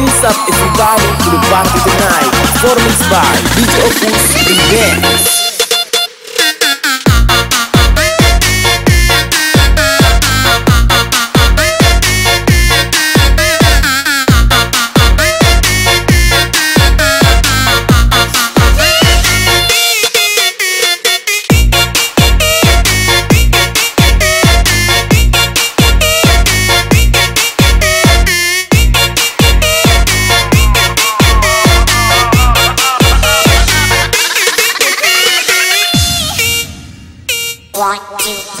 Hands up everybody to the party tonight. Performance by DJ Opus Games. want you.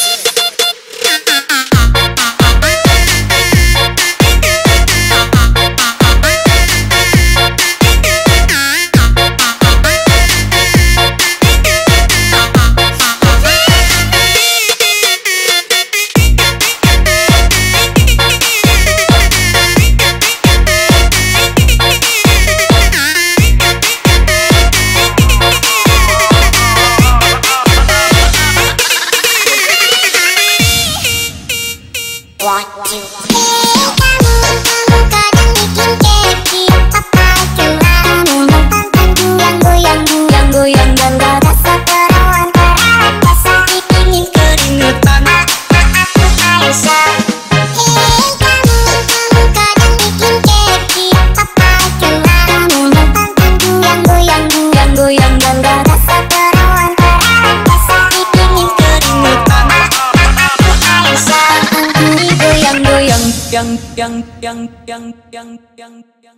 yang yang yang yang yang yang yang